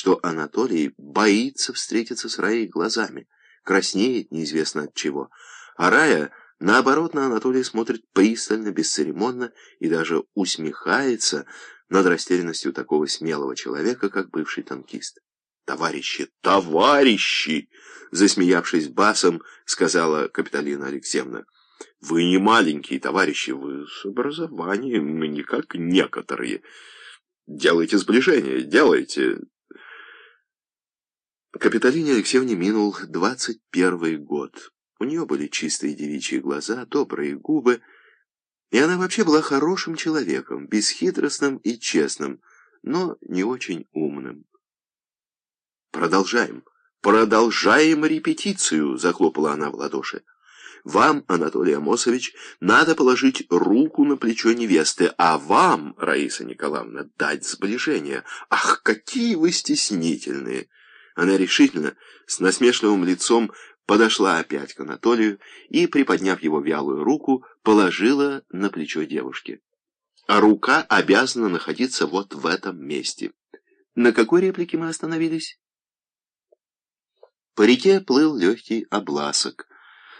что Анатолий боится встретиться с Раей глазами, краснеет неизвестно от чего, а Рая, наоборот, на Анатолия смотрит пристально, бесцеремонно и даже усмехается над растерянностью такого смелого человека, как бывший танкист. «Товарищи, товарищи!» Засмеявшись басом, сказала Капиталина Алексеевна. «Вы не маленькие товарищи, вы с образованием, не как некоторые. Делайте сближение, делайте!» Капиталине Алексеевне минул двадцать первый год. У нее были чистые девичьи глаза, добрые губы, и она вообще была хорошим человеком, бесхитростным и честным, но не очень умным. «Продолжаем, продолжаем репетицию!» — захлопала она в ладоши. «Вам, Анатолий Амосович, надо положить руку на плечо невесты, а вам, Раиса Николаевна, дать сближение. Ах, какие вы стеснительные!» Она решительно, с насмешливым лицом, подошла опять к Анатолию и, приподняв его вялую руку, положила на плечо девушки. А рука обязана находиться вот в этом месте. На какой реплике мы остановились? По реке плыл легкий обласок,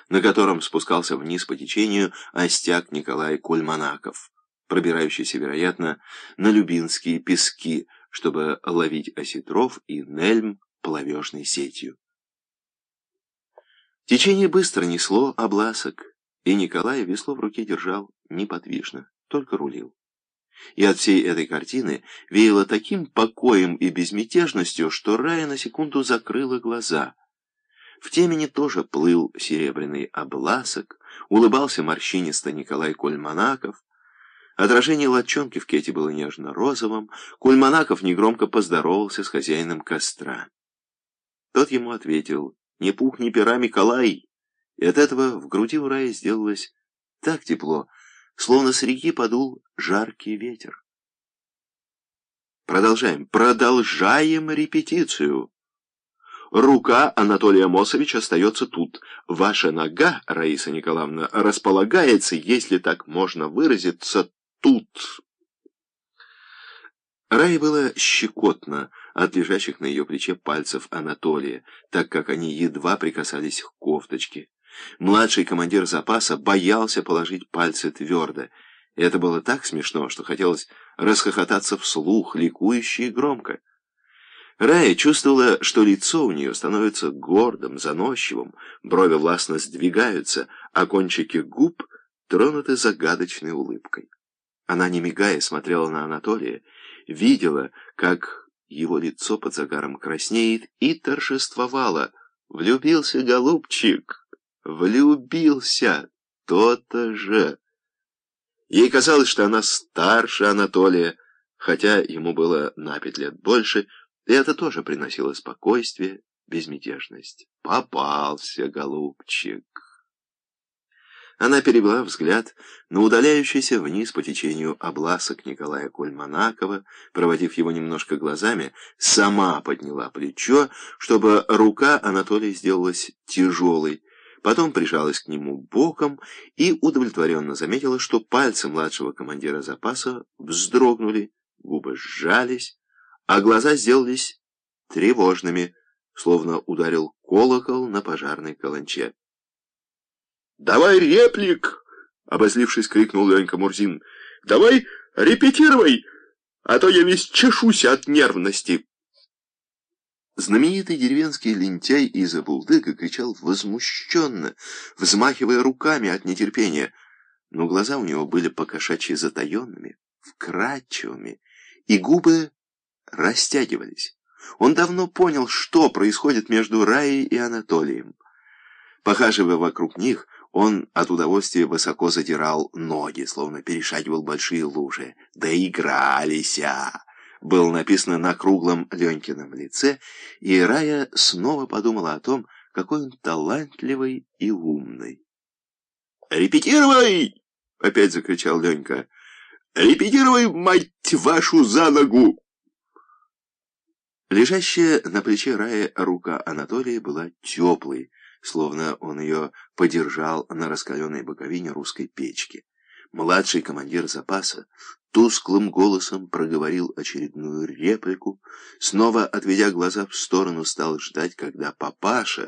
на котором спускался вниз по течению остяк Николай Кульманаков, пробирающийся, вероятно, на Любинские пески, чтобы ловить осетров и нельм плавежной сетью. Течение быстро несло обласок, и Николай весло в руке держал неподвижно, только рулил. И от всей этой картины веяло таким покоем и безмятежностью, что Рая на секунду закрыла глаза. В темени тоже плыл серебряный обласок, улыбался морщинисто Николай Кольманаков. Отражение лодчонки в кете было нежно-розовым, Кульманаков негромко поздоровался с хозяином костра. Тот ему ответил, «Не пух, ни пера, Миколай!» И от этого в груди у Раи сделалось так тепло, словно с реки подул жаркий ветер. Продолжаем, продолжаем репетицию. Рука Анатолия Мосовича остается тут. Ваша нога, Раиса Николаевна, располагается, если так можно выразиться, тут. Рае было щекотно от лежащих на ее плече пальцев Анатолия, так как они едва прикасались к кофточке. Младший командир запаса боялся положить пальцы твердо. И это было так смешно, что хотелось расхохотаться вслух, ликующе и громко. Рая чувствовала, что лицо у нее становится гордым, заносчивым, брови властно сдвигаются, а кончики губ тронуты загадочной улыбкой. Она, не мигая, смотрела на Анатолия, видела, как его лицо под загаром краснеет, и торжествовала. «Влюбился, голубчик! Влюбился! То-то же!» Ей казалось, что она старше Анатолия, хотя ему было на пять лет больше, и это тоже приносило спокойствие, безмятежность. «Попался, голубчик!» Она перевела взгляд на удаляющийся вниз по течению обласок Николая Кольманакова, проводив его немножко глазами, сама подняла плечо, чтобы рука Анатолия сделалась тяжелой, потом прижалась к нему боком и удовлетворенно заметила, что пальцы младшего командира запаса вздрогнули, губы сжались, а глаза сделались тревожными, словно ударил колокол на пожарной каланче. «Давай реплик!» — обозлившись, крикнул Ленька Мурзин. «Давай репетировай, а то я весь чешусь от нервности!» Знаменитый деревенский лентяй из Абулдыка кричал возмущенно, взмахивая руками от нетерпения, но глаза у него были покошачьи затаенными, вкрадчивыми, и губы растягивались. Он давно понял, что происходит между Раей и Анатолием. Похаживая вокруг них, он от удовольствия высоко задирал ноги, словно перешагивал большие лужи. «Доигралися!» Было написано на круглом Ленькином лице, и Рая снова подумала о том, какой он талантливый и умный. «Репетировай!» — опять закричал Ленька. «Репетировай, мать вашу, за ногу!» Лежащая на плече Рая рука Анатолия была теплой, словно он ее подержал на раскаленной боковине русской печки. Младший командир запаса тусклым голосом проговорил очередную реплику, снова, отведя глаза в сторону, стал ждать, когда папаша